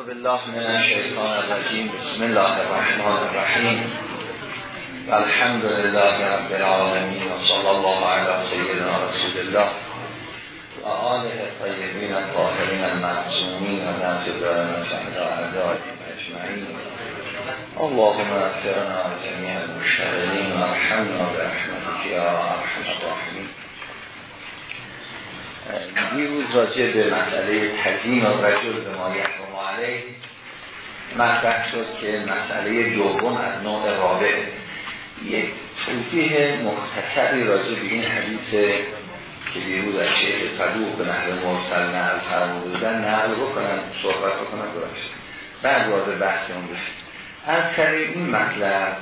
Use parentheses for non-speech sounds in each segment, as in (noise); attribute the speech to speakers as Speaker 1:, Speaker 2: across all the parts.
Speaker 1: أعوذ بالله من الشیطان الرجیم بسم الله الرحمن الرحیم الحمد لله رب العالمین و صلی الله علی سیدنا رسول الله. و آله طیبین الطاهرین المعصومین و نفذ شهد أعدائهم اجمعین اللهم اغفرنا جميع المشتغلین و ارحمنا برحمتك یا أرحم الراحمین دیروز راجع به مسئله تقدیم رجل به ما علیه مطرح شد که مسئله دوم از نوع رابع. یک توضیح مختصری راجع به این حدیث که دیروز از شیخ صدوق به نحو مرسل نقل فرموده بودن نقل بکنن صحبت بکنن درست بعد وارد بحث اون بشید از کردیم این مطلب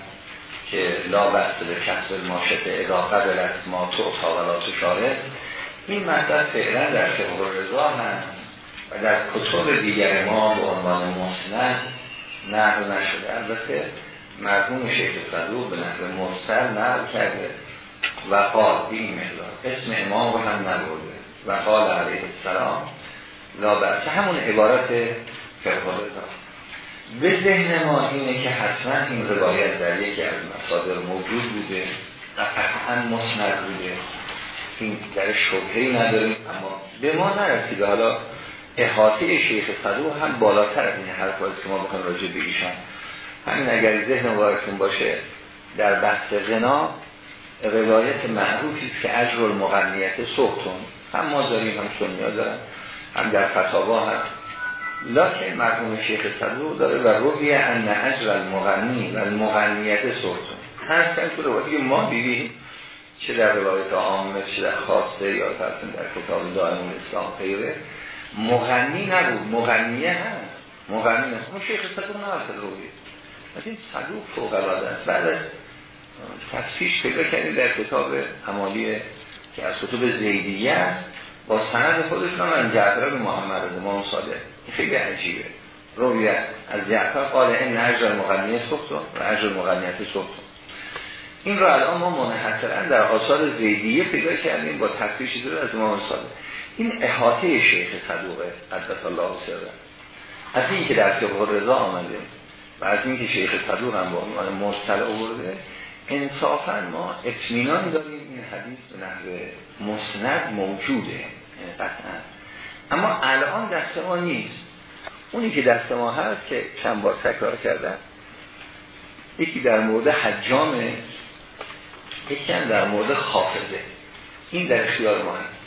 Speaker 1: که لا بسته به کسب ماشته ادا قبل ما تو اتاقلات شارع این مطلب فعلا در فقه رضا هست. و در کتب دیگر ما به عنوان مسند نقل نشده. البته مرحوم شیخ صدوق به نقل مرسل نقل کرده و قال به مقدار. اسم امام رو هم نبرده. و قال علیه السلام. لا که همون عبارت فقه رضا به ذهن ما اینه که حتما این روایت در یکی از مصادر موجود بوده و قطعا مسند بوده. این در شبهی نداریم اما به ما نرسیده. حالا احاطه شیخ صدوق هم بالاتر از این حرف که ما بخوایم راجع به ایشان. همین اگر ذهن وارتون باشه در بحث غنا روایت معروفی است که اجر المغنیت صحتون هم ما داریم هم سنیا دارن هم در فتاوا هست لکن مرحوم شیخ صدوق داره و روی ان اجر المغنی و المغنیت صحتون هستن که روایتی ما دیدیم چه در روایت عامه چه در خاصه یا فرسن در کتاب دائم اسلام غیره مغنی نبود. مغنیه هست مغنی هست اون شیخ صدوق نه از روی از این صدوق فوق العاده است. بعد از تفسیش پیدا کردیم در کتاب عمالی که از کتب زیدیه است. با سند خودش هم من جعفر محمد از امام صادق. خیلی عجیبه. رویت از جعفر قال این اجر مغنیه سخت و اجر مغنیت سخت این را الان ما منحصرا در آثار زیدیه پیدا کردیم با تفریش داره از امام صادق. این احاطه شیخ صدوقه قدس الله سره. از این که در فقه رضا آمده و از این که شیخ صدوق هم با عنوان مرسل آورده انصافا ما اطمینان داریم این حدیث به نحو مسند موجوده یعنی قطعا. اما الان دست ما نیست. اونی که دست ما هست که چند بار تکرار کردن یکی در مورد حجامه یکی در مورد خافزه این در اختیار ما هست.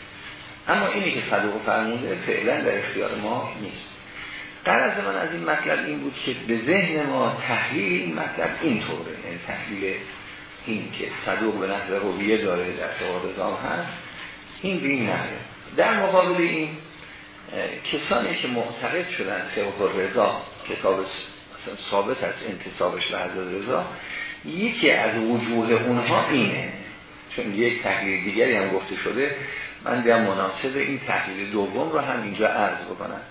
Speaker 1: اما اینی که صدوق فرمونده فعلا در اختیار ما نیست. قرض من از این مطلب این بود که به ذهن ما تحلیل این مطلب این طوره یعنی تحلیل این که صدوق به نحو رویه داره در توارزام هست این به این نهره در مقابل این کسانی که معتقد شدن فقه رضا کتاب ثابت از انتصابش به حضرت رضا یکی از وجوه اونها اینه. چون یک تحلیل دیگری هم گفته شده من دیگه مناسب این تحلیل دوم رو هم اینجا عرض بکنم.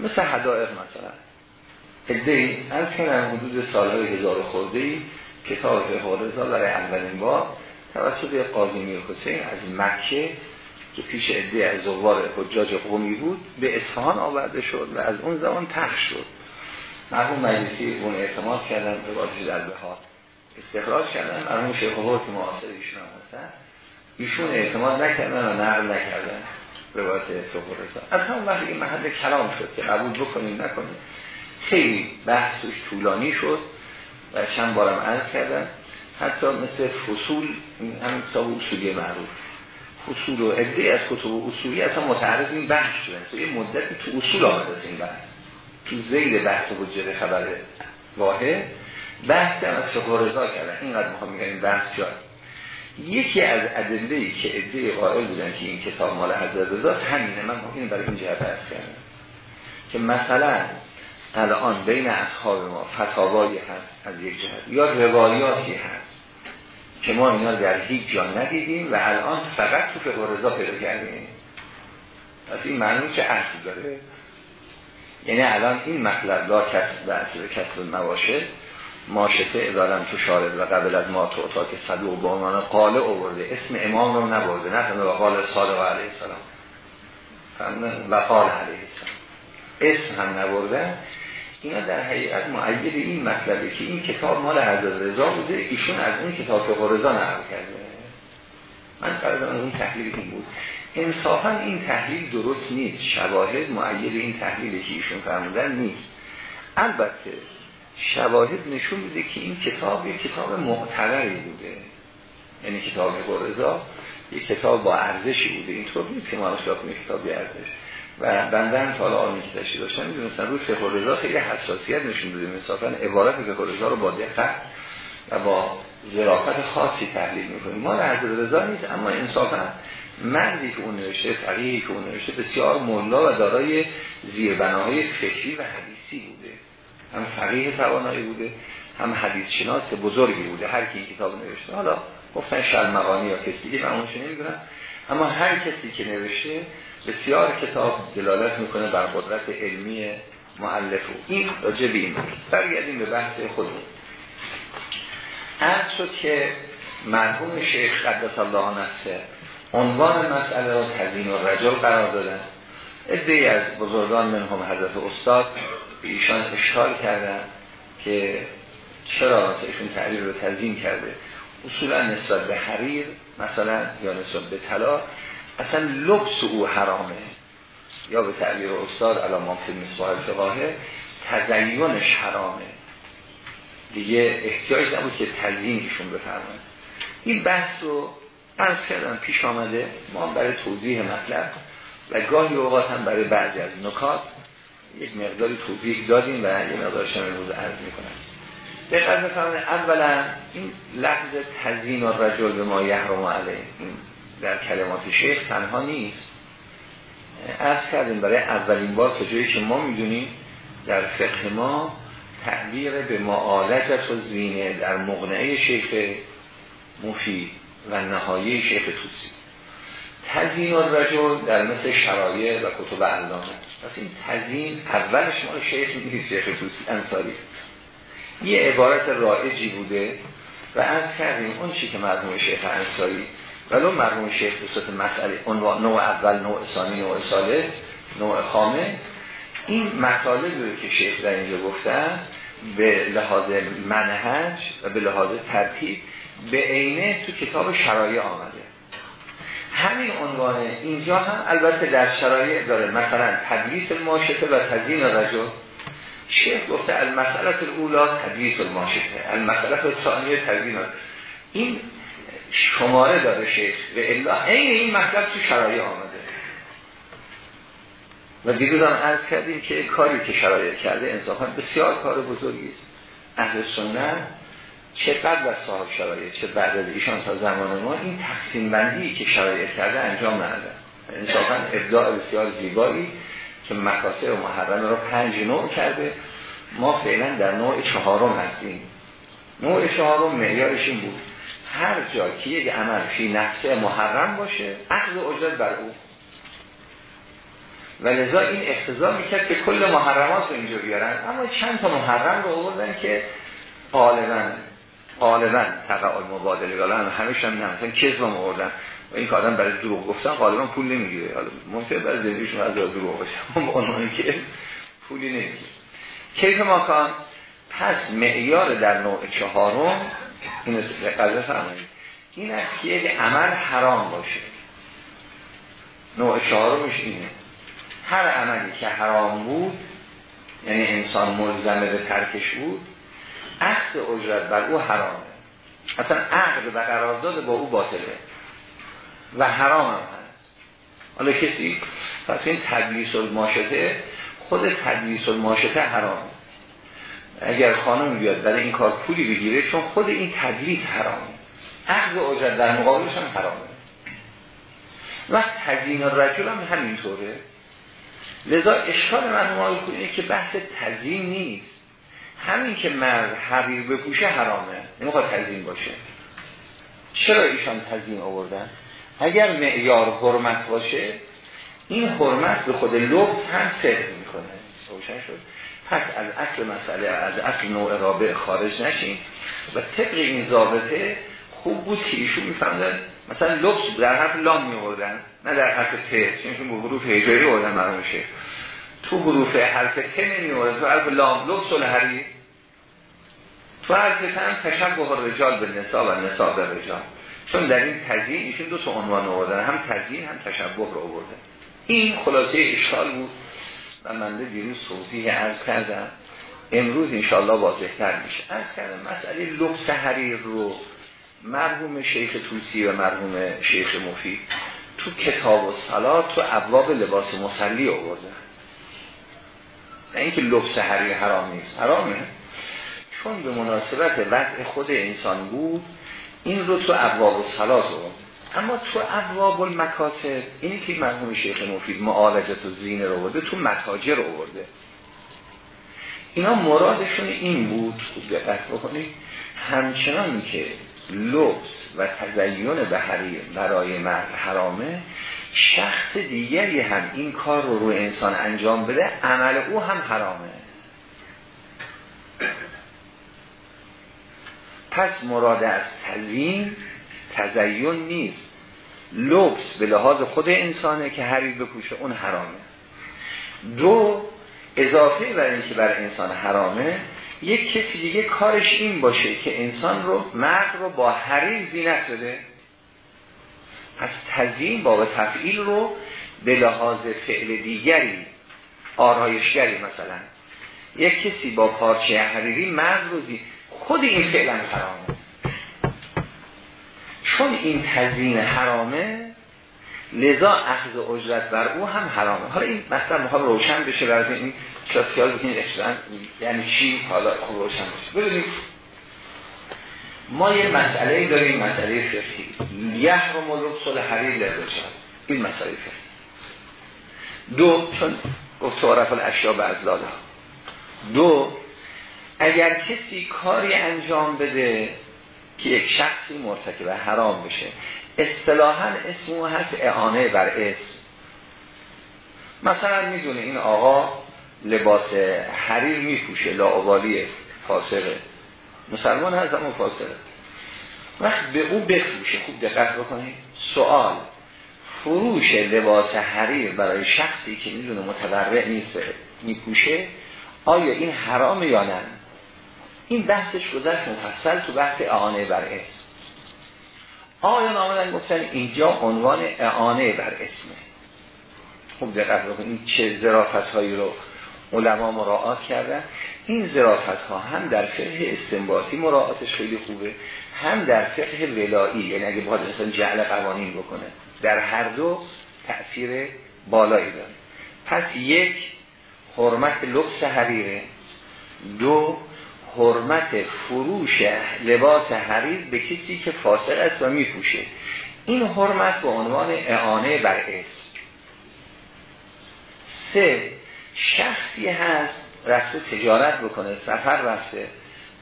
Speaker 1: مثل حدائق مثلا. ادهی از کنم حدود سالهای هزار خورده ای کتاب فقه برای اولین بار توسط قاضی حسین از مکه که پیش عده از زوار حجاج قومی بود به اصفهان آورده شد و از اون زمان تخش شد. مرحوم مجلسی اون اعتماد کردن به واسه در ها استخراج کردن. مرحوم شیخ معاصر ایشون هستن. ایشون اعتماد نکردن و نقل نکردن. روایت فقه رضا از همون وقتی این محل کلام شد که قبول بکنیم نکنیم خیلی بحثش طولانی شد و چند بارم عرض کردن حتی مثل فصول هم کتاب اصولی معروف. فصول و عده از کتب اصولی اصلا متعرض این بحث تو یه مدتی تو اصول آمده این بحث. تو زیل بحث حجت خبر واحد. بحث هم از فقه رضا کردن. اینقدر می‌خوام میگن این بحث شد یکی از ادله که عده قائل بودن که این کتاب مال حضرت رضا همینه. من این برای این جهت عرض کردم که مثلا الان بین اصحاب ما فتاوایی هست از یک جهت یا روایاتی هست که ما اینا در هیچ جا ندیدیم و الان فقط تو فقه رضا پیدا کردیم. پس این معنی که اصل داره؟ یعنی الان این مطلب لا کسب و کسب مواشه ماشته ادارم تو شارد و قبل از ما تو اتاق صدوق به عنوان قاله اوورده اسم امام رو نبرده نه و قال صادق علیه السلام. و قال علیه السلام. اسم هم نبردن اینا در حقیقت معید این مطلبه که این کتاب مال حضرت رضا بوده. ایشون از اون کتاب فقه رضا نقل کرده. من قرار از اون تحلیل این بود. انصافا این تحلیل درست نیست. شواهد معید این تحلیلی که ایشون فرمودن نیست. البته شواهد نشون بوده که این کتاب یک کتاب معتبری بوده. یعنی کتاب رضا یک کتاب با ارزشی بوده. اینطور نیست که ما کتابی ارزش. و بنده هم حالا که تشریح داشتم می‌دونستن روی فقه خیلی حساسیت نشون بوده مثلا عبارت فقه رو با دقت و با ظرافت خاصی تحلیل می‌کنیم. ما حضرت رضا نیست اما انصافا مردی که اون نوشته فقیهی که اون نوشته بسیار ملا و دارای زیربناهای فکری و بوده هم فقیه توانایی بوده هم حدیث شناس بزرگی بوده هر کی این کتاب نوشته. حالا گفتن شل مقانی یا کسی دیگه من نمی‌دونم. اما هر کسی که نوشته بسیار کتاب دلالت می‌کنه بر قدرت علمی معلف این راجع به این برگردیم به بحث خودمون. شد که مرحوم شیخ قدس الله نفسه عنوان مسئله را تزین و رجل قرار دادن ادهی از بزرگان من هم حضرت استاد به ایشان اشکال کردن که چرا ایشون تعریف رو تزین کرده. اصولا نسبت به حریر مثلا یا نسبت به طلا اصلا لبس او حرامه. یا به تعبیر استاد علامات فی مصباح فقاهه تزیینش حرامه. دیگه احتیاج نبود که تزیینشون بفرماید این بحث رو از کردم پیش آمده. ما برای توضیح مطلب و گاهی اوقات هم برای بعضی از نکات یک مقداری توضیح دادیم و یه مقدارش هم امروز عرض می‌کنم. دقت بفرمایید اولا این لفظ تزیین و رجل به ما یحرم علیه. در کلمات شیخ تنها نیست. از کردیم برای اولین بار تا جایی که ما می‌دونیم در فقه ما تعبیر به معالجت و زینه در مغنعه شیخ مفید و نهایی شیخ توسی تزین و رجل در مثل شرایع و کتب علامه. پس این تزین اولش مال شیخ نیست شیخ توسی انصاری. یه عبارت رائجی بوده و از کردیم اون چی که مرحوم شیخ انصاری ولو مرحوم شیخ دوست مسئله نوع اول نوع ثانی نوع ثالث نوع خامه. این مطالب که شیخ در اینجا گفتن به لحاظ منهج و به لحاظ ترتیب به عینه تو کتاب شرایع آمده. همین عنوان اینجا هم البته در شرایع داره. مثلا تدریس ماشته و تزین رجل شیخ گفته المسئله الاولا تدریس الماشته المسئله ثانیه تزین این شماره داره شیخ. و الا این این مطلب تو شرایع آمده. و دیروز هم عرض کردیم که کاری که شرایع کرده انصافا بسیار کار بزرگی است. اهل سنت چه قبل از صاحب شرایع چه بعد از ایشان تا زمان ما این تقسیم بندی که شرایع کرده انجام نده انصافا ابداع بسیار زیبایی که مکاسب و محرم رو پنج نوع کرده. ما فعلا در نوع چهارم هستیم. نوع چهارم معیارش این بود. هر جا که یک عمل فی نفسه محرم باشه اخذ اجرت بر او. و لذا این اقتضا می‌کرد که کل محرمات رو اینجا بیارن. اما چند تا محرم رو آوردن که غالبا غالبا تقع المبادله حالا هم همیشه هم نه مثلا کذب آوردن و این که آدم برای دروغ گفتن غالبا پول نمی‌گیره. حالا ممکن برای زندگیشون از دروغ باشه اما که پولی نمی‌گیره. کیف ماکان پس معیار در نوع چهارم این قضا فرمایید این است که یک عمل حرام باشه. نوع چهارمش اینه. هر عملی که حرام بود یعنی انسان ملزمه به ترکش بود عقد اجرت بر او حرامه. اصلا عقد و قرارداد با او باطله. و حرام هم هست. حالا کسی پس این تدلیس الماشته خود تدلیس الماشته حرامه. اگر خانم بیاد برای این کار پولی بگیره چون خود این تدلیس حرامه. عقد اجرت در مقابلش هم حرامه. وقت تزیین رجل هم همینطوره. لذا اشکال آقای اینه که بحث تزیین نیست. همین که مرد حریر بپوشه حرامه. نمی‌خواد تزیین باشه. چرا ایشان تزیین آوردن؟ اگر معیار حرمت باشه این حرمت به خود لبس هم صدق می‌کنه. روشن شد؟ پس از اصل مسئله از اصل نوع رابع خارج نشین و طبق این ضابطه خوب بود که ایشون میفهمدن. مثلا لبس در حرف لام می نه در حرف ت. چون به حروف هجایی آوردن مرموشه تو حروف حرف ت نمیورد تو حرف لام لبس الحریر تو حرف تن تشبه رجال به نسا و نسا به رجال. چون در این تزیین ایشون دو تا عنوان آوردن. هم تزیین هم تشبه رو آورده این خلاصه اشکال بود. و من دیروز توضیح عرض کردم. امروز انشاءالله واضحتر میشه. عرض کردم مسئله لبس حریر رو مرحوم شیخ توسی و مرحوم شیخ مفید تو کتاب و سلات تو ابواب لباس مسلی آورده نه اینکه لبس حریر حرام نیست. حرامه. چون به مناسبت وضع خود انسان بود این رو تو ابواب سلات آورده اما تو ابواب المکاسب اینی که مرحوم شیخ مفید معالجت و زینه رو آورده تو متاجر رو آورده. اینا مرادشون این بود خوب دقت بکنید همچنان که لبس و تزیین به حریر برای مرد حرامه شخص دیگری هم این کار رو روی انسان انجام بده عمل او هم حرامه. پس مراد از تزیین تزیین نیست. لبس به لحاظ خود انسانه که حریر بپوشه اون حرامه. دو اضافه بر اینکه بر انسان حرامه یک کسی دیگه کارش این باشه که انسان رو مرد رو با حریر زینت بده. از تزیین باب تفعیل رو به لحاظ فعل دیگری آرایشگری مثلا. یک کسی با پارچه حریری مرد خود این فعلا حرامه. چون این تزیین حرامه لذا اخذ اجرت بر او هم حرامه. حالا این مثلا می‌خوام روشن بشه برای این کلاسیال بکنید یعنی چی؟ حالا خوب روشن بشه. ببینید ما یه مسئله داریم مسئله فقهی. یه رو ملوک صلح حریر لرزشان این مسئله فقهی. دو چون گفت تعرف الاشیا به ازلاله. دو اگر کسی کاری انجام بده که یک شخصی مرتکب حرام بشه اصطلاحا اسمو هست اعانه بر اسم. مثلا می‌دونه این آقا لباس حریر میپوشه لاعبالی فاسقه مسلمان هست اما فاسقه. وقت به او بفروشه. خوب دقت بکنید سوال. فروش لباس حریر برای شخصی که می‌دونه متبرع نیست میپوشه آیا این حرام یا نه؟ این بحثش گذشت مفصل تو بحث اعانه بر اسم. آیان آمدن گفتن اینجا عنوان اعانه بر اسمه؟ خوب دقت بکنید. چه ظرافت هایی رو علما مراعات کردن. این ظرافت ها هم در فقه استنباطی مراعاتش خیلی خوبه. هم در فقه ولایی یعنی اگه باید مثلا جعل قوانین بکنه در هر دو تأثیر بالایی داره. پس یک حرمت لبس حریره دو حرمت فروش لباس حریر به کسی که فاسق است و میپوشه. این حرمت به عنوان اعانه بر اسم. سه شخصی هست رفته تجارت بکنه سفر رفته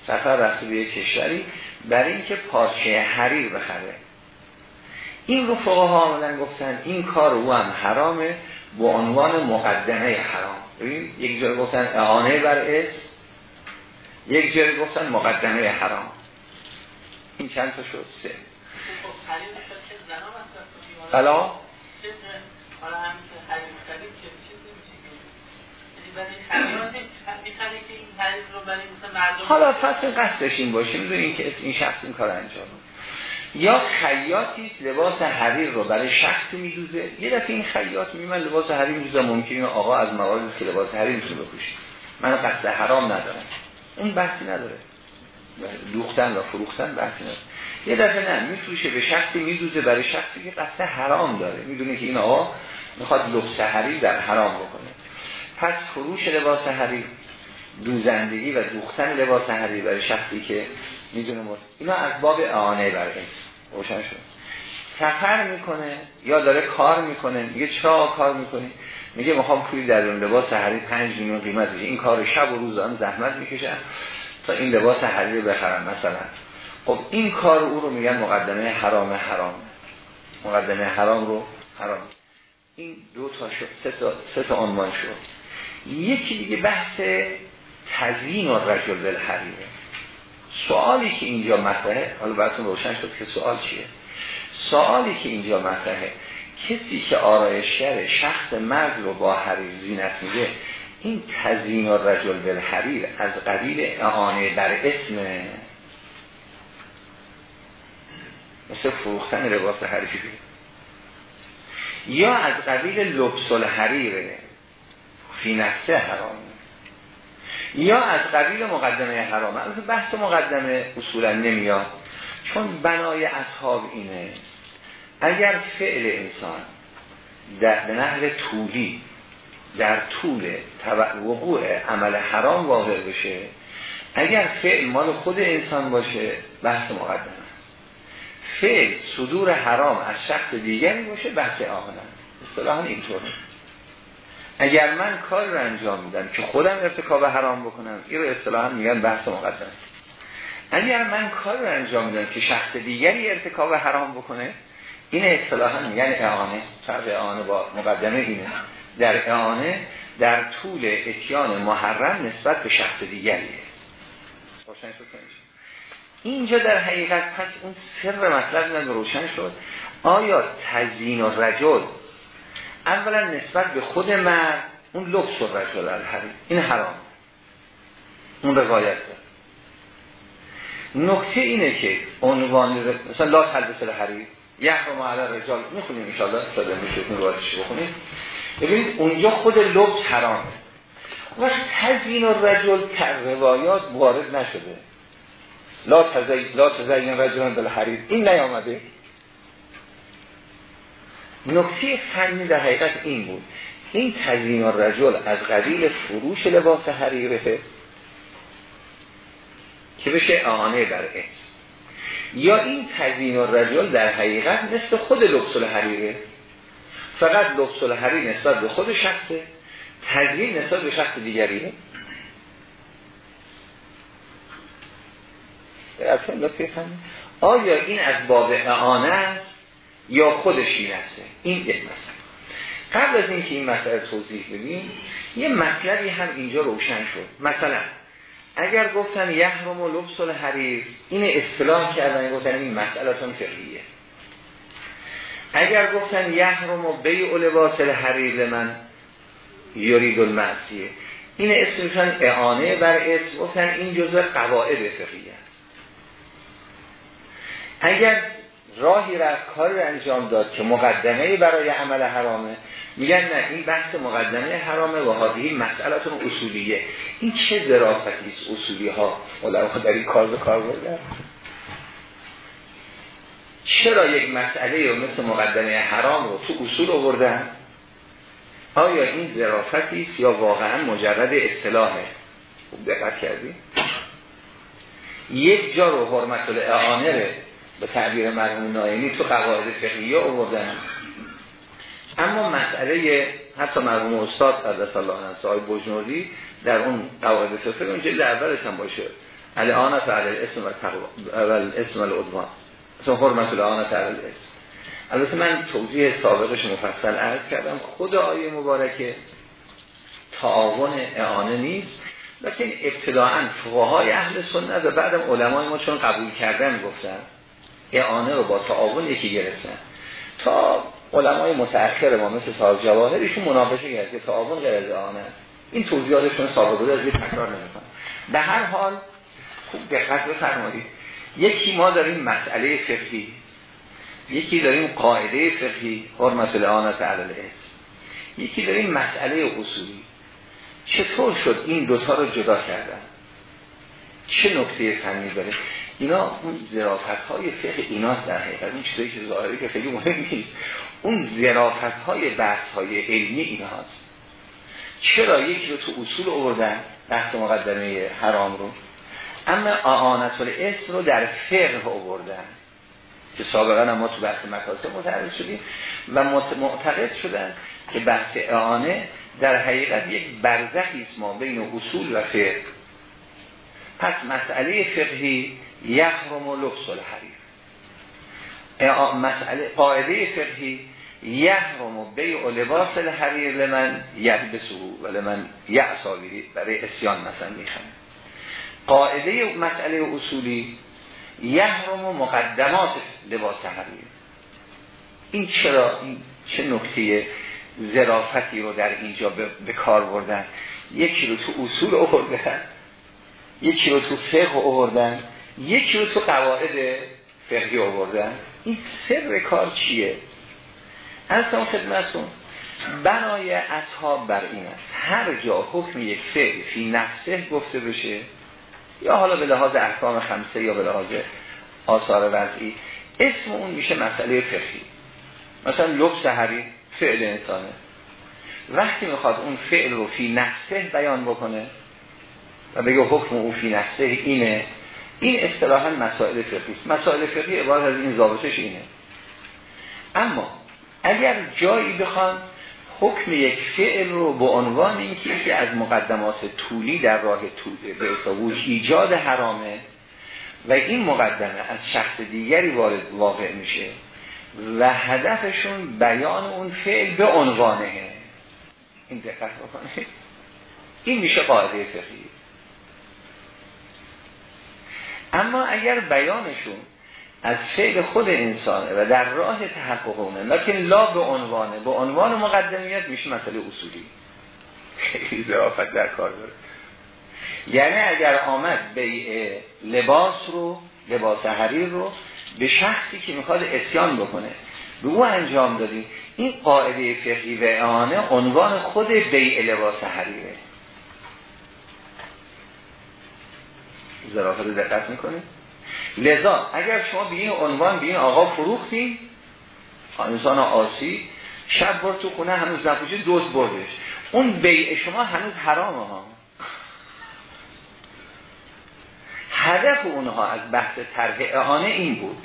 Speaker 1: سفر رفته به یک کشوری برای اینکه پارچه حریر بخره. این رو فقه ها آمدن گفتن این کار او هم حرامه به عنوان مقدمه حرام. یک جور گفتن اعانه بر اسم یک جایی گفتن مقدمه حرام. این چند تا شد؟ سه. بلا حالا فصل قصدش این باشه می‌دونی که این شخص این کار انجام یا خیاطی لباس حریر رو برای شخصی میدوزه. یه دفعه این خیاط میمن لباس حریر میدوزه ممکنه آقا از موارد که لباس حریر می‌تونه بپوشه. من قصد حرام ندارم. اون بحثی نداره. دوختن و فروختن بحثی نداره. یه دفعه نه میفروشه به شخصی میدوزه برای شخصی که قصد حرام داره. می‌دونه که این آقا می‌خواد لبس حریر در حرام بکنه. پس فروش لباس حریر دوزندگی و دوختن لباس حریر برای شخصی که می‌دونه مرد اینا از باب اعانه برای روشن شد. سفر می‌کنه یا داره کار می‌کنه میگه چرا کار می‌کنی؟ میگه می‌خوام پولی در اون لباس حریر 5 میلیون قیمت بشه. این کار شب و روز آن زحمت می‌کشن تا این لباس حریر بخرن مثلا. خب این کار او رو میگن مقدمه حرام حرام. مقدمه حرام رو حرام. این دو تا شد سه تا, سه تا عنوان شد. یکی دیگه بحث تزیین و رجل بالحریره سوالی که اینجا مطرحه حالا براتون روشن شد که سوال چیه؟ سوالی که اینجا مطرحه کسی که آرایشگر شخص مرد رو با حریر زینت میده این تزین و رجل بالحریر از قبیل اعانه بر اسم مثل فروختن لباس حریفی یا از قبیل لبس الحریره فی نفسه حرامه یا از قبیل مقدمه حرامه از بحث مقدمه اصولا نمیاد. چون بنای اصحاب اینه. اگر فعل انسان در نهر طولی در طول وقوع عمل حرام واقع بشه اگر فعل مال خود انسان باشه بحث مقدمه. فعل صدور حرام از شخص دیگری باشه بحث آهنم اصطلاحا اینطوره. اگر من کار رو انجام میدم که خودم ارتکاب حرام بکنم این رو اصطلاحا میگن بحث مقدم اگر من کار رو انجام میدم که شخص دیگری ارتکاب حرام بکنه این اصطلاحا میگن اعانه. فرق اعانه با مقدمه اینه. در اعانه در طول اتیان محرم نسبت به شخص دیگریه. اینجا. در حقیقت پس اون سر مطلب روشن شد. آیا تزین و رجل اولا نسبت به خود مرد اون لبس و رجل الحریم این حرام. اون روایت دار نکته اینه که عنوان مثلا لا تلبس الحریر یحرم علی رجال. می‌خونیم انشاءالله شده میشه اون روایتش بخونیم ببینید اونجا خود لبس حرامه وقت تزین رجل روایات وارد نشده. لا تزین لا تزین رجلان بالحریر این نیامده. نکته فنی در حقیقت این بود. این تزین رجل از قبیل فروش لباس حریره که بشه آنه بر اسم یا این تزین رجل در حقیقت مثل خود لبس الحریره. فقط لبس الحریر نسبت به خود شخصه. تزین نسبت به شخص دیگریه آیا این از باب اعانه است؟ یا خودش این این یک مسئله. قبل از اینکه این مسئله توضیح بدیم یه مطلبی هم اینجا روشن شد. مثلا اگر گفتن یحرم و لبس الحریر این اصطلاح کردن گفتن این مسئلهتون فقهیه. اگر گفتن یحرم و بیع لباس الحریر من یرید المعصیه این اسمشان اعانه بر اسم گفتن این جزء قواعد فقهیه است. اگر راهی را کاری را انجام داد که مقدمه برای عمل حرامه. میگن نه این بحث مقدمه حرامه و حاضی مسئلتون اصولیه. این چه ظرافتی است اصولی ها علما در این کار کار بردن چرا یک مسئله رو مثل مقدمه حرام رو تو اصول آوردن؟ آیا این ظرافتی است یا واقعا مجرد اصطلاحه؟ خوب دقت کردی. یک جا رو حرمت الاعانه به تعبیر مرحوم نایمی تو قواعد فقهیه آوردن اما مسئله حتی مرحوم استاد قدس الله عنه آقای بجنوردی در اون قواعد فقهی اون جلد اولش هم باشه. الانت علی الاسم و الاسم العدوان. اصلا حرمت الانت علی الاسم. البته من توضیح سابقش مفصل عرض کردم. خود آیه مبارکه تعاون اعانه نیست. لیکن ابتداعا فقهای اهل سنت و بعدم علمای ما چون قبول کردن گفتن. اعانه رو با تعاون یکی گرفتن. تا علمای متأخر ما مثل صاحب جواهر ایشون مناقشه کرد که تعاون غیر از اعانه این توضیحاتشون سابقه بوده از تکرار نمی‌کنه به هر حال خوب دقت بفرمایید. یکی ما داریم مسئله فقهی. یکی داریم قاعده فقهی حرمت الاعانت علی یکی داریم مسئله اصولی. چطور شد این دوتا رو جدا کردن؟ چه نکته فنی داره؟ اینا اون زرافت های فقه ایناست در حقیقت. این چیزایی که ظاهری که خیلی مهم نیست. اون زرافت های بحث های علمی ایناست. چرا یکی رو تو اصول آوردن بحث مقدمه حرام رو؟ اما آنات الاسم رو در فقه آوردن. که سابقا ما تو بحث مکاسب متعرض شدیم و معتقد شدن که بحث اعانه در حقیقت یک برزخی است ما بین اصول و فقه. پس مسئله فقهی یحرم و لبس الحریر. مسئله قاعده فقهی یحرم و بیع و لباس الحریر لمن یلبسو و لمن یعصابیری برای اسیان مثلا می‌خوام قاعده مسئله اصولی یحرم و مقدمات لباس حریر. این چرا این چه نکته زرافتی رو در اینجا به کار بردن؟ یکی رو تو اصول آوردن. یکی رو تو فقه آوردن یکی رو تو قواعد فقهی آوردن این سر کار چیه؟ اصلا خدمتون بنای اصحاب بر این است. هر جا حکم یک فعل فی نفسه گفته بشه یا حالا به لحاظ احکام خمسه یا به لحاظ آثار وضعی اسم اون میشه مسئله فقهی. مثلا لبس حریر فعل انسانه. وقتی می‌خواد اون فعل رو فی نفسه بیان بکنه و بگه حکم او فی نفسه اینه. این اصطلاحا مسائل فقهی است. مسائل فقهی عبارت از این ضابطش اینه. اما اگر جایی بخوان حکم یک فعل رو به عنوان اینکه یکی از مقدمات طولی در راه طول به ایجاد حرامه و این مقدمه از شخص دیگری وارد واقع میشه و هدفشون بیان اون فعل به عنوانه. این دقت بکنه این میشه قاعده فقهی. اما اگر بیانشون از فعل خود انسانه و در راه تحقق اونه لکن لا به عنوانه به عنوان مقدمیت میشه مسئله اصولی. خیلی ظرافت در کار داره. یعنی اگر آمد بیع لباس رو لباس حریر رو به شخصی که می‌خواد اسیان بکنه به او انجام دادی این قاعده فقهی و عنوان خود بیع لباس حریره. ظرافت دقت می‌کنه لذا اگر شما به این عنوان به این آقا فروختی انسان آسی شب بر تو خونه هنوز نفوشه دوست بردش. اون بیع شما هنوز حرامه ها. هدف اونها از بحث طرح اعانه این بود.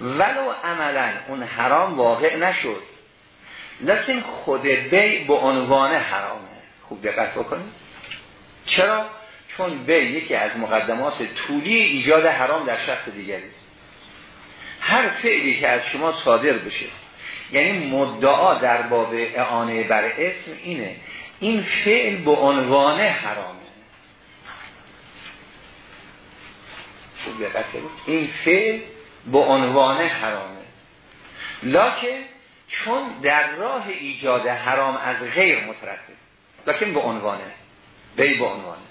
Speaker 1: ولو عملا اون حرام واقع نشد. لیکن خود بی به عنوان حرامه. خوب دقت بکنید. چرا؟ چون بی یکی از مقدمات طولی ایجاد حرام در شخص دیگری هر فعلی که از شما صادر بشه یعنی مدعا در باب اعانه بر اسم اینه این فعل به عنوان حرامه. این فعل به عنوان حرامه. لکن چون در راه ایجاد حرام از غیر مترتب لکن به عنوانه. بی به عنوانه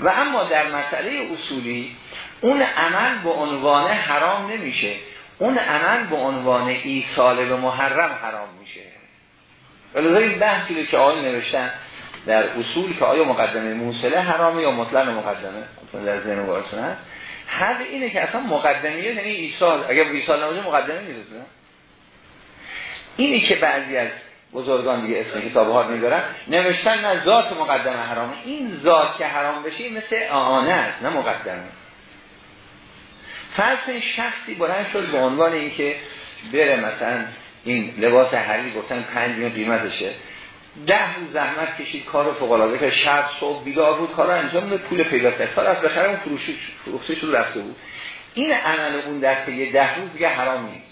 Speaker 1: و اما در مسئله اصولی اون عمل به عنوان حرام نمیشه. اون عمل به عنوان ایصال به محرم حرام میشه. ولی این بحثی که آقای نوشتن در اصول که آیا مقدمه موصله حرامه یا مطلق مقدمه در ذهن بارتون هست. هر اینه که اصلا مقدمه یعنی ایصال اگر ایصال نباشه مقدمه می‌رسه. اینی که بعضی از بزرگان دیگه اسم کتاب ها می‌برن نوشتن نه ذات مقدمه حرامه. این ذات که حرام بشه مثل آنه است نه مقدمه. فرض شخصی بلند شد به عنوان اینکه بره مثلا این لباس حریری گفتن 5 میلیون قیمتشه. ده روز زحمت کشید کار فوق العاده که شب صبح بیدار بود کار انجام داد پول پیدا کرد. کار از بخره اون فروشش رو رفته بود. این عمل اون در طی ده روز دیگه حرام نیست.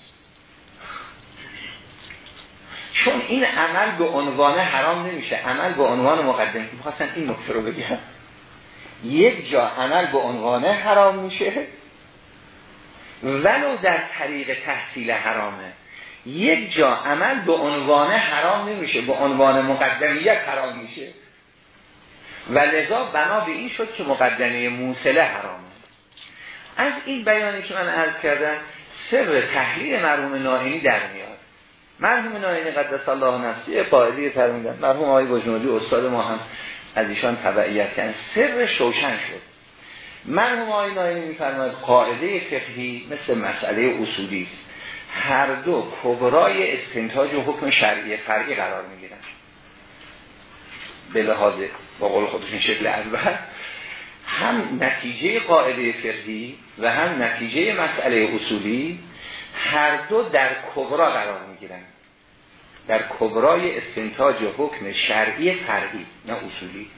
Speaker 1: چون این عمل به عنوان حرام نمیشه. عمل به عنوان مقدم. می‌خواستن این نکته رو بگم. یک جا عمل به عنوان حرام میشه ولو در طریق تحصیل حرامه. یک جا عمل به عنوان حرام نمیشه به عنوان مقدمیت حرام میشه. و لذا بنا به این شد که مقدمه موصله حرامه. از این بیانی که من عرض کردم سر تحلیل مرحوم نائینی در میاد. مرحوم نائینی قدس الله نفسی قائلی فرمودن مرحوم آقای بجنودی استاد ما هم از ایشان تبعیت کردن. سر شوشن شد. مرحوم آقای نائینی میفرماید قاعده فقهی مثل مسئله اصولی هر دو کبرای استنتاج و حکم شرعی فرعی قرار می‌گیرن. به لحاظ با قول خودشون شکل اول. هم نتیجه قاعده فقهی و هم نتیجه مسئله اصولی هر دو در کبرا قرار می‌گیرن. در کبرای استنتاج حکم شرعی فرعی نه اصولی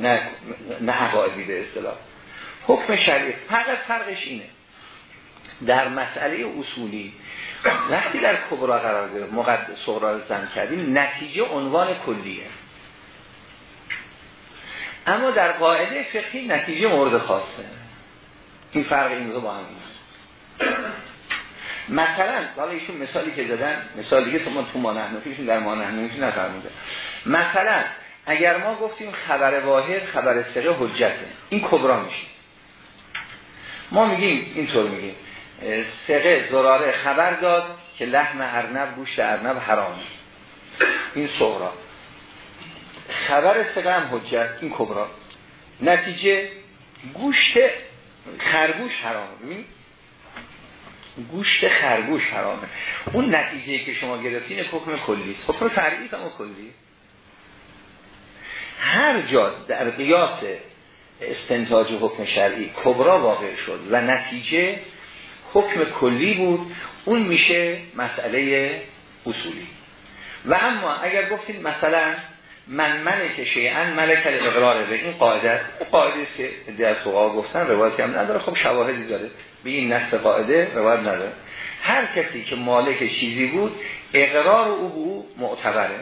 Speaker 1: نه نه به اصطلاح. حکم شرعی فقط فرقش اینه. در مسئله اصولی وقتی در کبرا قرار گرفت مقد صغرا زن کردیم نتیجه عنوان کلیه. اما در قاعده فقهی نتیجه مورد خاصه. این فرق این رو با هم مثلا حالا ایشون مثالی که دادن مثالی که ما تو ما در ما نحنفیشون نفرموده مثلا اگر ما گفتیم خبر واحد خبر سره حجته این کبرا میشه. ما میگیم اینطور میگیم سقه زراره خبر داد که لحم ارنب گوشت ارنب حرامه این صغرا خبر سقه هم حجت این کبرا. نتیجه گوشت خرگوش حرامه گوشت خرگوش حرامه. اون نتیجه که شما گرفتین حکم کلی است. حکم فرعی هم کلی. هر جا در قیاس استنتاج حکم شرعی کبرا واقع شد و نتیجه حکم کلی بود اون میشه مسئله اصولی. و اما اگر گفتید مثلا من منه که شیعن ملک اقراره. به این قاعده است. این قاعده است که از فقها گفتن روایتی هم نداره. خب شواهدی داره. به این نص قاعده روایت نداره. هر کسی که مالک چیزی بود اقرار او او معتبره.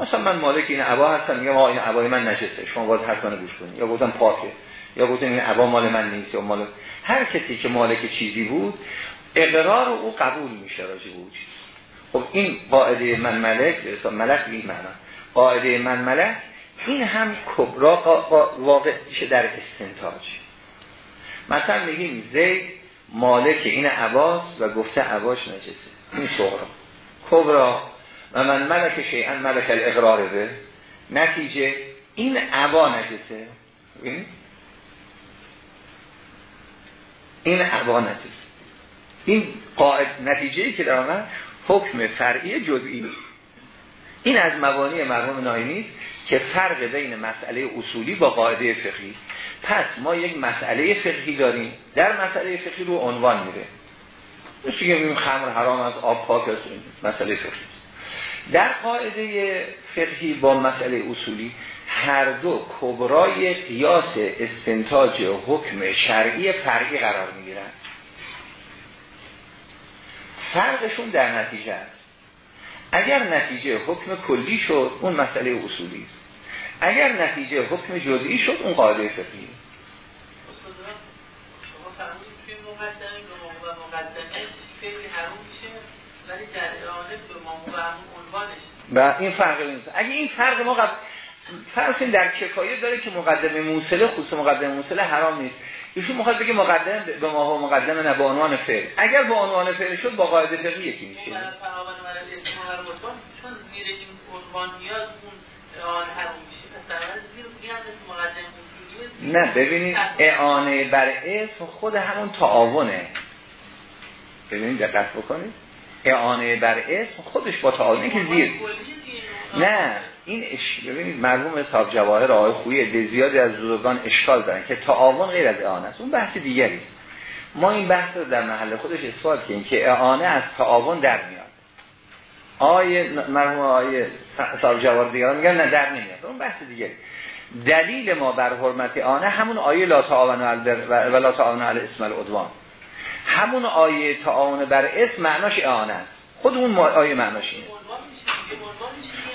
Speaker 1: مثلا من مالک این عبا هستم میگم آقا این عبای من نجسه شما هر کنه گوش کنید. یا گفتم پاکه. یا گفتم این عبا مال من نیست یا مال هر کسی که مالک چیزی بود اقرار او قبول میشه راجع به خب این قاعده من ملک ملک این معنا. قاعده من ملک این هم کبرا واقع میشه در استنتاج. مثلا میگیم زید مالک این عباس و گفته عباش نجسه. این صغرا. کبرا و من ملک شیعن ملک الاقرار به نتیجه این عبا نجسه. این عبا نجسه. این قاعد نتیجه که در حکم فرعی جزئی این از مبانی مرحوم ناینی است که فرق بین مسئله اصولی با قاعده فقهی. پس ما یک مسئله فقهی داریم در مسئله فقهی رو عنوان میره مثل که خمر حرام از آب پاک است مسئله فقهی است. در قاعده فقهی با مسئله اصولی هر دو کبرای قیاس استنتاج حکم شرعی فرقی قرار می‌گیرن. فرقشون در نتیجه است. اگر نتیجه حکم کلی شد اون مسئله اصولی است. اگر نتیجه حکم جزئی شد اون قاعده فقهی و این فرق نیست اگه این فرق ما قبل فرض در کفایه داره که مقدمه موصله خصوص مقدمه موصله حرام نیست. ایشون می‌خواد بگه مقدم به ما و مقدمه نه به عنوان فعل. اگر به عنوان فعل شد با قاعده فقهی یکی میشه. نه ببینید اعانه بر اسم خود همون تعاونه. ببینید دقت بکنید. اعانه بر اسم خودش با تعاونه که زیر نه این اش... ببینید مرحوم صاحب جواهر آقای خویی ده زیادی از بزرگان اشکال دارن که تعاون غیر از اعانه است. اون بحث دیگری است. ما این بحث رو در محل خودش اثبات کنیم که اعانه از تعاون در میاد. آیه مرحوم آیه صاحب جواهر دیگران میگن نه در نمیاد. اون بحث دیگری دلیل ما بر حرمت آنه همون آیه لا تعاون و لا تعاون علی اسم العدوان. همون آیه تعاون بر اسم معناش اعانه است. خود اون آیه معناش اینه.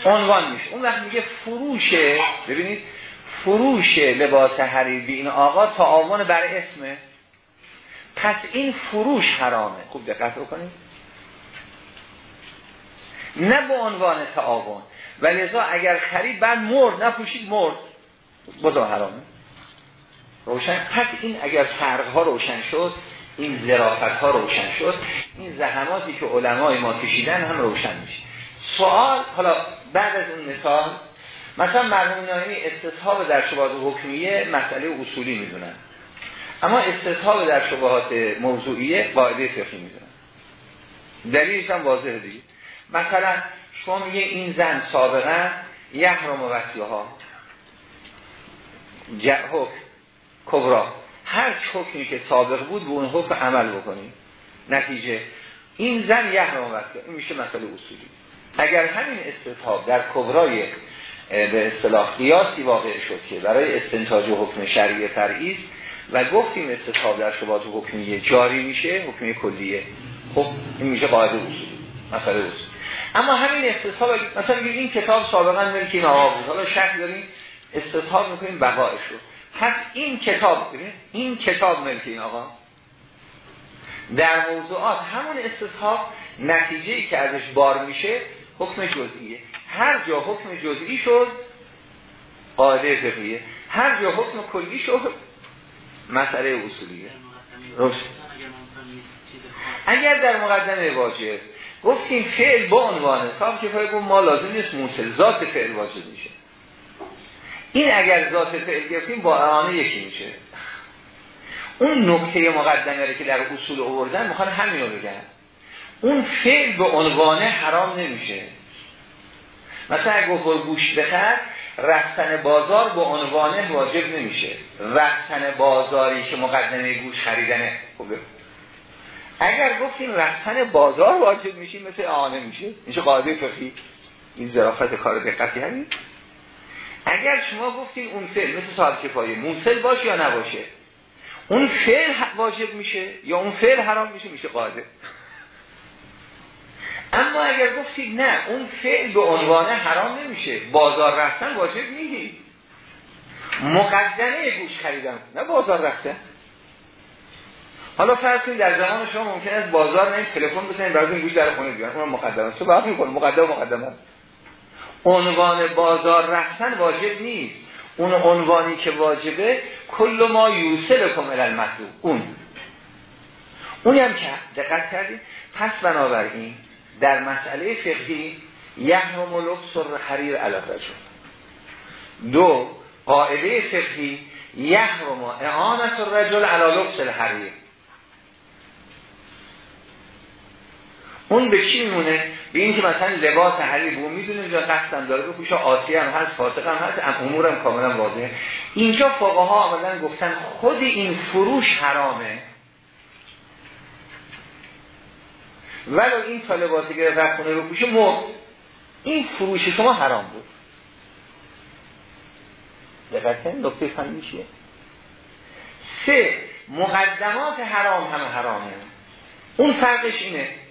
Speaker 1: عنوان میشه. اون وقت میگه فروش ببینید فروش لباس حریبی این آقا تعاون بر اسمه. پس این فروش حرامه. خوب دقت بکنید. نه به عنوان تعاون. ولی اگر خرید بعد مرد نپوشید مرد. بازم حرامه. روشن. پس این اگر فرق ها روشن شد این ظرافت ها روشن شد این زحماتی که علمای ما کشیدن هم روشن میشه. سوال حالا بعد از اون مثال مثلا مرحوم نایمی استصحاب در شبهات حکمیه مسئله اصولی می‌دونن. اما استصحاب در شبهات موضوعیه قاعده فقهی می‌دونن. دلیلش هم واضحه دیگه. مثلا شما میگه این زن سابقا یحرم و ها حکم کبرا. هر حکمی که سابق بود به اون حکم عمل بکنیم نتیجه. این زن یحرم و این میشه مسئله اصولی. اگر همین استصحاب در کبرای به اصطلاح قیاسی واقع شد که برای استنتاج حکم شرعی فرعی و گفتیم استصحاب در شبات حکمیه جاری میشه حکمی کلیه. خب این میشه قاعده اصولی. مسئله اصولی. اما همین استصحاب مثلا این کتاب سابقا ملک این آقا بود. حالا شک داریم استصحاب می‌کنیم بقایش رو. پس این کتاب این کتاب ملک این آقا. در موضوعات همون استصحاب نتیجه که ازش بار میشه حکم جزئیه. هر جا حکم جزئی شد قاعده فقهیه. هر جا حکم کلی شد مسئله اصولیه. روشن اگر در مقدمه واجب گفتیم فعل با عنوانه صاحب که گفت ما لازم نیست موصل ذات فعل واجب میشه. این اگر ذات فعل گرفتیم با اعانه یکی میشه. اون نکته مقدمه که در اصول آوردن می‌خوان همین رو بگن. اون فعل به عنوانه حرام نمیشه. مثلا اگه گفت گوش بخر رفتن بازار به عنوانه واجب نمیشه. رفتن بازاری که مقدمه گوش خریدنه. خوبه اگر گفتیم رفتن بازار واجب میشه مثل آنه میشه میشه قاعده فقهی. این ظرافت کار دقتی همین. اگر شما گفتیم اون فعل مثل صاحب کفایه موصل باشه یا نباشه؟ اون فعل واجب میشه یا اون فعل حرام میشه؟ میشه قاعده اما اگر گفتید نه اون فعل به عنوان حرام نمیشه بازار رفتن واجب نیست مقدمه گوش خریدم نه بازار رفتن. حالا فرض کنید در زمان شما ممکن است بازار نه تلفن بزنید برای این گوش در خونه بیان اون مقدمه. است بعد می‌کنه؟ مقدمه مقدمه. عنوان بازار رفتن واجب نیست. اون عنوانی که واجبه کل ما یوسل کم المطلوب. اون. اونی هم که دقت کردید پس بنابراین در مسئله فقهی یحرم لبس حریر علاقه شد دو قاعده فقهی یحرم اعانت الرجل علی لبس الحریر. اون به چی میمونه؟ به این که مثلا لباس حریر بو می‌دونه جا قصدم داره بپوشه آسی هم هست فاسق هم هست امورم کاملا واضحه. اینجا فقها آمدن گفتن خود این فروش حرامه. ولو این تا که رفت خونه رو پوشه مرد. این فروش شما حرام بود. دقیقا نکته فهمی چیه؟ سه مقدمات حرام همه حرامه. اون فرقش اینه.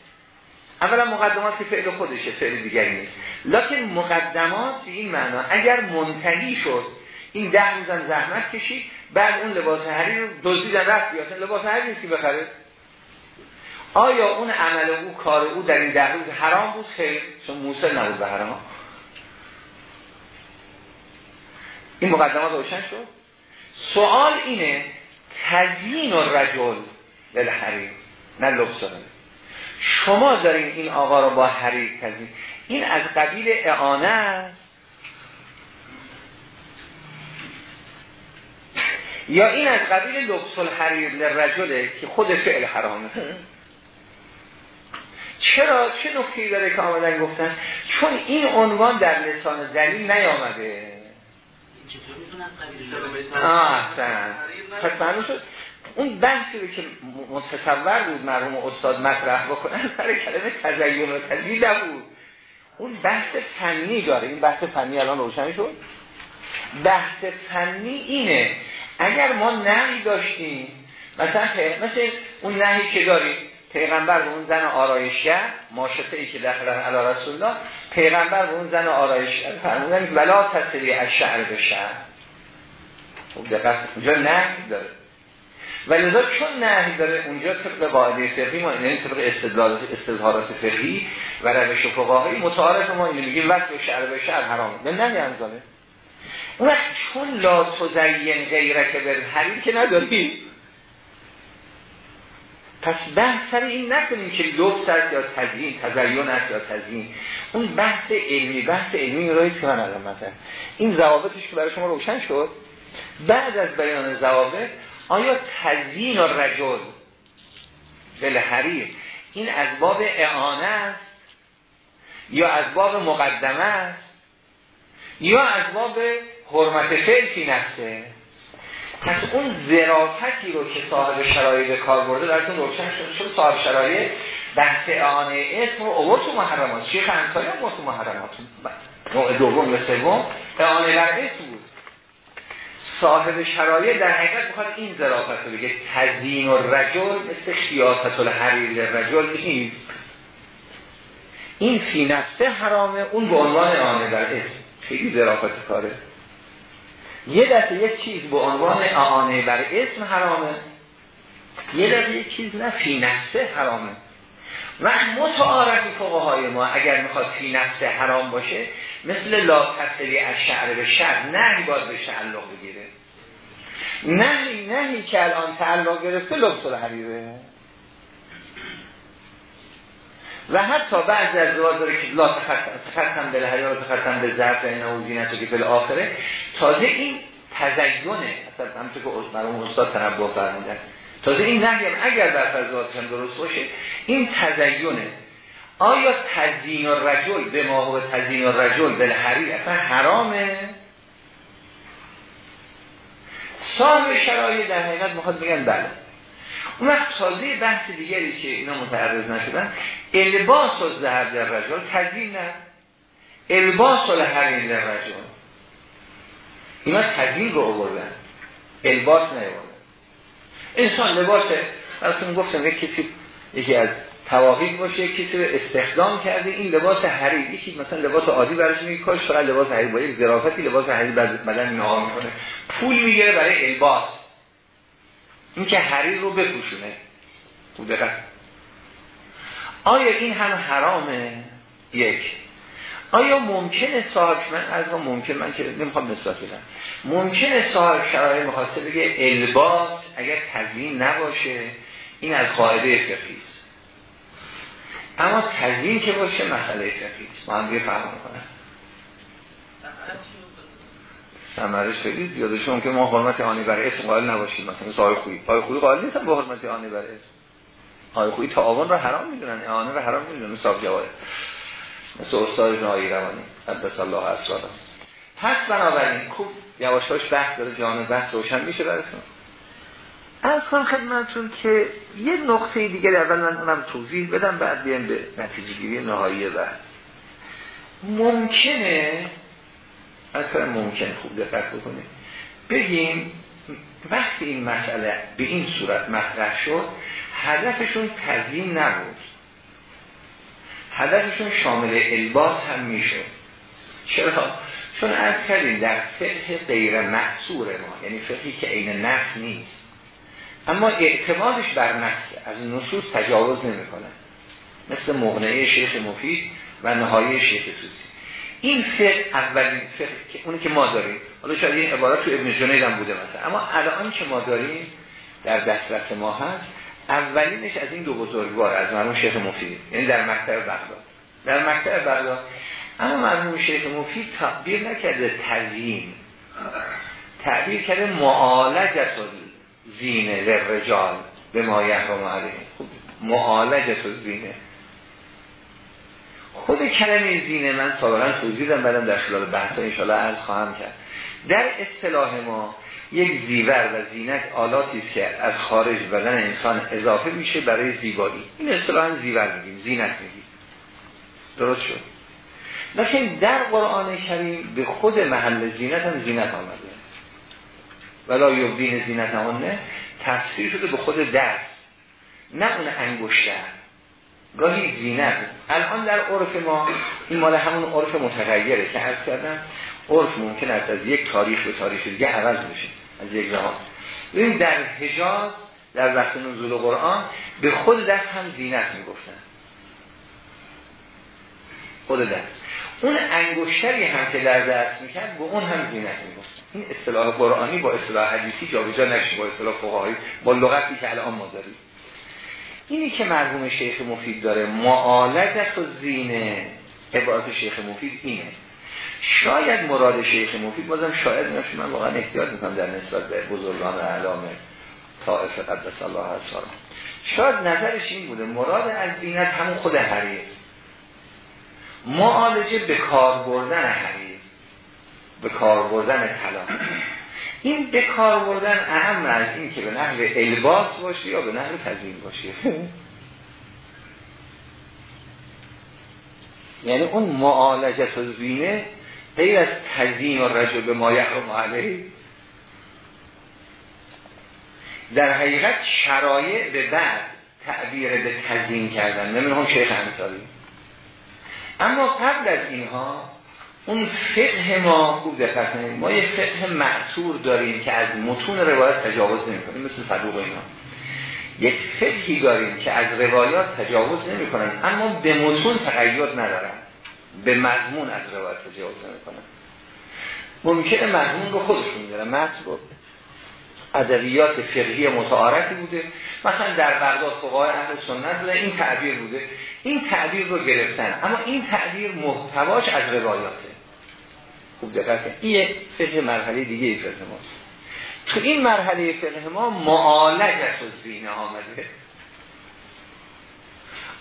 Speaker 1: اولا مقدمات که فعل خودشه فعل دیگری نیست. لکن مقدمات این معنا اگر منتهی شد این ده روزن زحمت کشید بعد اون لباس حریر رو دزدیدن رفت بیاسن لباس حریر نیست که بخره. آیا اون عمل او کار او در این ده روز حرام بود؟ خیر چون موسل نبود به حرام. این مقدمات روشن شد. سوال اینه تزیین و رجل للحریر نه لبس شما دارین این آقا رو با حریر تزیین این از قبیل اعانه است. یا این از قبیل لبس الحریر للرجله که خود فعل حرامه. چرا؟ چه نکته‌ای داره که آمدن گفتن؟ چون این عنوان در لسان دلیل نیامده. آه پس معلوم شد؟ اون بحثی رو که متصور بود مرحوم استاد مطرح بکنن (laughs) سر کلمه تزیین و نبود. اون بحث فنی داره. این بحث فنی الان روشن شد؟ بحث فنی اینه اگر ما نهی داشتیم مثلا مثل اون نهی که داریم پیغمبر به اون زن آرایشگر ماشطه ای که داخل علی رسول الله پیغمبر به اون زن آرایشگر فرمودن ولا تسری از شعر به شهر خب دقت اونجا نهی داره. ولذا چون نهی داره اونجا طبق قاعده فقهی ما این طبق استدلال استظهارات فقهی و روش فقهایی متعارف ما اینو میگیم وقت شعر به شعر حرامه به نهی انزاله اون چون لا تزین غیرک به حریر که نداری پس بحث این نکنیم که لبس است یا تزیین تزیین است یا تزیین. اون بحث علمی بحث علمی که من الان مثلا. این ضوابطش که برای شما روشن شد بعد از بیان ضوابط آیا تزیین و رجل حریر این از باب اعانه است؟ یا از باب مقدمه است؟ یا از باب حرمت فعل نفسه؟ پس اون ذرافتی رو که صاحب شرایط کار برده براتون روشن شد چون صاحب شرایط بحث اعانه اسم رو اوور تو محرمات. شیخ انصاری هم تو محرمات نوع دوم یا سوم اعانه بر اسم بود. صاحب شرایط در حقیقت بخواد این ذرافت رو بگه. تزین و رجل مثل خیاست الحریر رجل نیست این فی نفسه حرامه اون به عنوان اعانه بر اسم. خیلی ذرافت کاره. یه دفعه یک چیز به عنوان اعانه بر اسم حرامه یه در یک چیز نه فی نفسه حرامه. و متعارف های ما اگر می‌خواد فی نفسه حرام باشه مثل لا تصلی از شعر به شعر نه باید به تعلق بگیره. نهی نهی که الان تعلق گرفته لبس الحریره و حتی بعض از زواج داره که لا تختم به حیا تختم به ظرف این و که به آخره. تازه این تزیونه اصلا همونطور که مرحوم استاد تنبه فرمودن تازه این نهی اگر در فرضات هم درست باشه این تزیونه آیا تزیین رجل به ما هو تزیین رجل به حریر اصلا حرامه. صاحب شرایط در حقیقت می‌خواد بگن بله. اون وقت تازه بحث دیگری که اینا متعرض نشدن الباس و زهر در رجل تزیین نه. الباس و حریر در رجل. اینا تزیین رو آوردن. الباس نیوردن انسان لباس براتون گفتم یک کسی یکی از تواقیق باشه کسی رو استخدام کرده این لباس حریر. یکی مثلا لباس عادی براش میگه کاش فقط لباس حریر با یک لباس حریر بدن نهار می‌کنه. پول می‌گیره برای الباس. این که حریر رو بپوشونه. خوب آیا این هم حرامه؟ یک. آیا ممکنه صاحب من از ما ممکن من که نمی‌خوام نسبت بدم. ممکنه صاحب شرایط مخواسته بگه الباس اگر تزیین نباشه این از قاعده فقهی اما تزیین که باشه مسئله فقهی ما هم دیگه فهم کنم سمرش شما که ما حرمت آنی برای اسم قائل نباشید مثلا صاحب خویی. صاحب خویی قائل نیستن با حرمت آنی برای اسم. صاحب خویی تعاون رو حرام می‌دونن. اعانه رو حرام می‌دونن. جواهر مثل استاد نایی روانی قدس الله اسرارم پس بنابراین خوب یواشاش بحث داره جان بحث روشن میشه براتون. از کنم خدمتتون که یه نقطه دیگه اول من اونم توضیح بدم بعد بیان به نتیجه گیری نهایی بحث ممکنه اصلا ممکن خوب دقت بکنید. بگیم وقتی این مسئله به این صورت مطرح شد هدفشون تزیین نبود. هدفشون شامل الباس هم میشه. چرا؟ چون از کردیم در فقه غیر محصور ما یعنی فقهی که عین نفس نیست. اما اعتمادش بر نفس از نصوص تجاوز نمی‌کنه. مثل مغنعه شیخ مفید و نهایی شیخ سوسی. این فقه اولین فقه که اونی که ما داریم حالا شاید این عبارت تو ابن جنید هم بوده مثلا. اما الان که ما داریم در دسترس ما هست اولینش از این دو بزرگوار از مرحوم شیخ مفید یعنی در مکتب بغداد. در مکتب بغداد. اما مرحوم شیخ مفید تعبیر نکرده تزیین تعبیر کرده معالجت زینه لرجال به ما یحرم علیه. خوب معالجت زینه. خود کلمه زینه من سابقا توضیح دادم بعدم در خلال بحث انشاءالله عرض خواهم کرد. در اصطلاح ما یک زیور و زینت آلاتی است که از خارج بدن انسان اضافه میشه برای زیبایی. این اصطلاحا زیور میگیم زینت میگیم. درست شد. لیکن در قرآن کریم به خود محل زینت هم زینت آمده. ولا یبدین زینت نه تفسیر شده به خود دست نه اون انگشتر گاهی زینت. الان در عرف ما این مال همون عرف متغیره که عرض کردم. عرف ممکن است از یک تاریخ به تاریخ دیگه عوض بشه. از یک زمان. ببین در حجاز در وقت نزول قرآن به خود دست هم زینت می‌گفتن. خود دست. اون انگشتری هم که در دست می‌کرد به اون هم زینت می‌گفت این اصطلاح قرآنی با اصطلاح حدیثی جابجا نشه با اصطلاح فقهایی با لغتی که الان ما داریم. اینی که مرحوم شیخ مفید داره معالجت و زینه. عبارت شیخ مفید اینه. شاید مراد شیخ مفید بازم شاید نشه من واقعا احتیاط می‌کنم در نسبت به بزرگان اعلام طائف قدس الله حسارم شاید نظرش این بوده مراد از زینت همون خود حریر معالجه به کار بردن حریر به کار بردن طلا این به کار بردن اهم از این که به نحو الباس باشه یا به نحو تزیین باشه. (laughs) یعنی اون معالجت و زینه غیر از تزیین و رجل به مایه و علیه. در حقیقت شرایع به بعد تعبیر به تزیین کردن نمی‌دونم شیخ انصاری اما قبل از اینها اون فقه ما خوب دقت ما یه فقه معصور داریم که از متون روایت تجاوز نمی کنیم مثل صدوق اینا. یک فقهی داریم که از روایات تجاوز نمی کنن اما به متون تقید ندارن. به مضمون از روایات تجاوز نمی کنن ممکنه مضمون رو خودشون دارن. متن رو ادبیات فقهی متعارفی بوده. مثلا در بغداد فقهای اهل سنت این تعبیر بوده. این تعبیر رو گرفتن. اما این تعبیر محتواش از روایاته. خوب دقت این فقه مرحله دیگه ای فقه ماست. تو این مرحله فقه ما معالج از زینه آمده.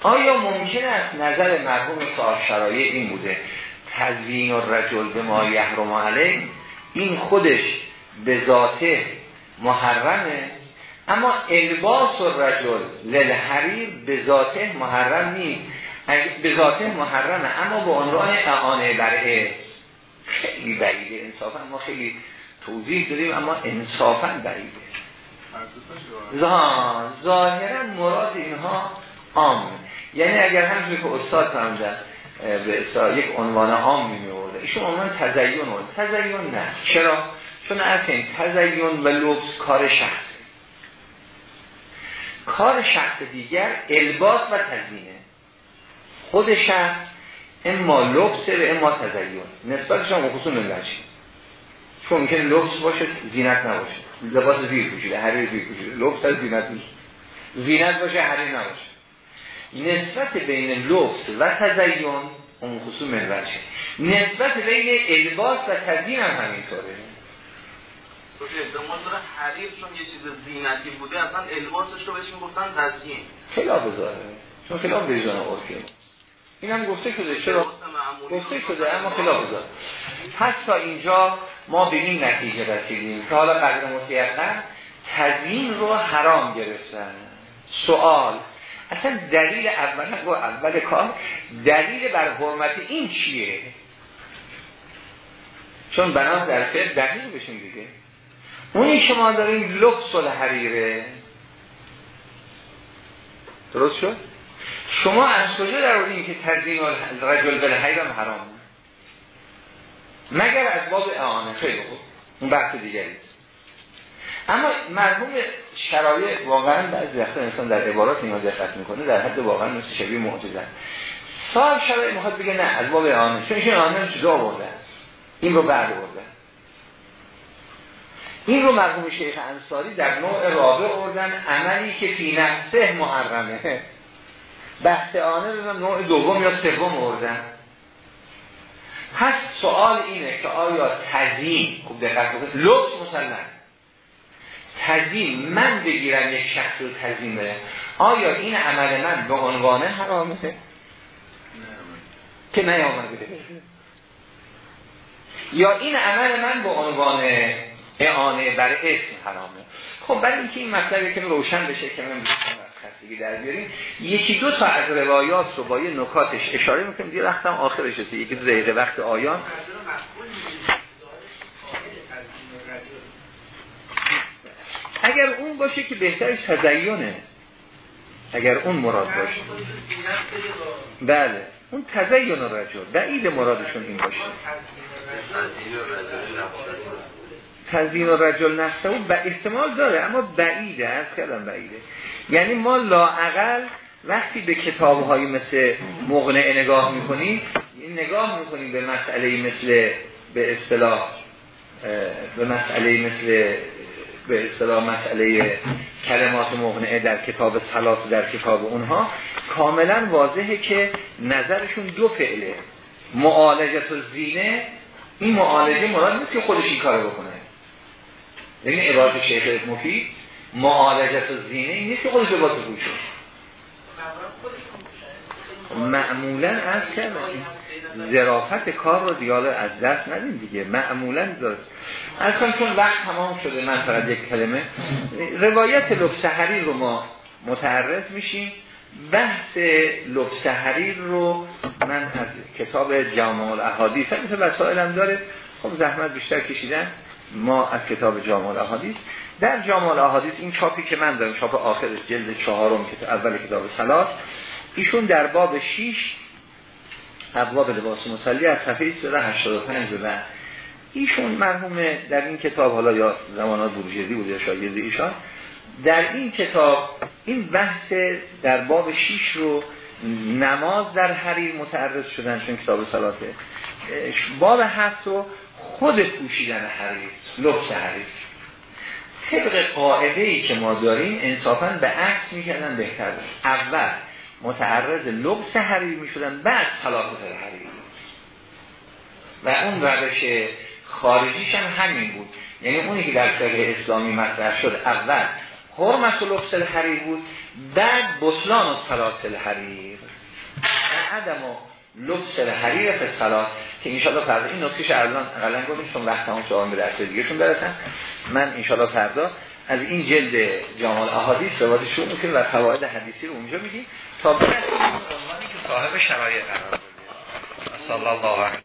Speaker 1: آیا ممکن است نظر مرحوم صاحب شرایع این بوده؟ تزیین و رجل به ما یحرم علیه این خودش به ذاته محرمه. اما الباس و رجل للحریر به ذاته محرم نیست. به ذاته محرمه اما به عنوان اعانه بر خیلی بعیده. انصافا ما خیلی توضیح داریم اما انصافا بعیده. ظاهرا مراد اینها عام یعنی اگر همجوری که استاد فرمودن به یک عنوان عام می ایشون عنوان تزیین بود تزیین نه. چرا؟ چون اصلا تزیین و لبس کار شخص. کار شخص دیگر الباس و تزیینه خود شخص اما لبس و اما تزیین نسبتش هم خصوص نمیدنشی چون ممکن لبس باشه زینت نباشه. لباس زیر پوشیده هر زیر پوشیده. لبس از زینت نیست زینت باشه هر نباشه. نسبت بین لبس و تزیین اون خصوص منورشه نسبت بین الباس و تزیین هم همینطوره.
Speaker 2: چون یه چیز زینتی بوده اصلا الباسش رو بهش می‌گفتن تزیین
Speaker 1: خلاف ظاهره. چون خلاف وجدان عرفی این هم گفته شده چرا؟ گفته شده اما خلاف ظاهره. پس تا اینجا ما به این نتیجه رسیدیم که حالا قدر متیقن تزیین رو حرام گرفتن. سوال اصلا دلیل اول با اول کار دلیل بر حرمت این چیه؟ چون بنا در فعل دلیل بشیم دیگه. اونی که ما داریم لبس الحریره. درست شد؟ شما از کجا در این که تزین رجل بالحیرم حرام؟ مگر از باب اعانه. خیلی خوب. اون بحث دیگری. اما مرحوم شرایع واقعا بعضی وقتا انسان در عبارات نیاز دقت می‌کنه در حد واقعا مثل شبیه معجزه. صاحب شرایع می‌خواد بگه نه از باب اعانه چون این اعانه جدا آورده. این رو بعد آورده. این رو مرحوم شیخ انصاری در نوع رابع اردن عملی که فی نفسه محرمه. بحث آنه رو نوع دوم یا سوم اردن پس سوال اینه که آیا تزین خوب دقت کنید لطف مسلم تزین من بگیرم یک شخص رو تزین بره آیا این عمل من به عنوان حرامه؟ که نیامده. یا این عمل من به عنوان اعانه بر اسم حرامه؟ خب برای اینکه این مطلبی که روشن بشه که من خستگی در بیاریم یکی دو تا از روایات رو با یه نکاتش اشاره می‌کنیم. دیگه وقتم آخرش هست یکی دو دقیقه وقت آیان. اگر اون باشه که بهترش تزیینه اگر اون مراد باشه. بله. اون تزیین رجل بعید مرادشون این باشه. تزیین رجل نفسه او به احتمال داره اما بعیده از کلم بعیده. یعنی ما لاعقل وقتی به کتاب های مثل مغنع نگاه می‌کنیم نگاه می‌کنیم به مسئله مثل به اصطلاح به مسئله مثل به اصطلاح مسئله کلمات مغنعه در کتاب سلات در کتاب اونها کاملا واضحه که نظرشون دو فعله. معالجت و زینه این معالجه مراد نیست که خودش این کار بکنه. یعنی عبارت شیخ مفید معالجت و زینه این نیست که خودش لباس پوشه معمولا از کردم. زرافت کار رو دیگه از دست ندیم دیگه. معمولا درست. از چون وقت تمام شده من فقط یک کلمه. روایت لبس حریر رو ما متعرض میشیم. بحث لبس حریر رو من از کتاب جامع الاحادیث مثل وسائلم داره. خب زحمت بیشتر کشیدن ما از کتاب جامع الاحادیث. در جامع الاحادیث این چاپی که من دارم چاپ آخرش جلد چهارم که اول کتاب سلات ایشون در باب 6 ابواب لباس مسلی از صفحه 385 و ایشون مرحوم در این کتاب حالا یا زمانات بروجردی بود یا شاگرد ایشان در این کتاب این بحث در باب 6 رو نماز در حریر متعرض شدن چون کتاب سلاته باب هفت رو خود پوشیدن حریر لبس حریر. طبق قاعده ای که ما داریم انصافا به عکس می‌کردن بهتر. بود اول متعرض لبس حریر می‌شدن بعد صلاحات حریر و اون روش خارجیش هم همین بود. یعنی اونی که در فقه اسلامی مطرح شد اول حرمت و لبس الحریر بود بعد بطلان و صلات الحریر. عدم و لبس الحریر فسلات که انشاءالله فردا این نکتش الان اقلا گفتیم چون وقت همون سوال به دیگه چون برسن من انشاءالله فردا از این جلد جامال احادیث روایت شروع می‌کنیم و فواید حدیثی رو اونجا میگیم. تا برسیم عنوانی که صاحب شرایع قرار بده صلی الله علیه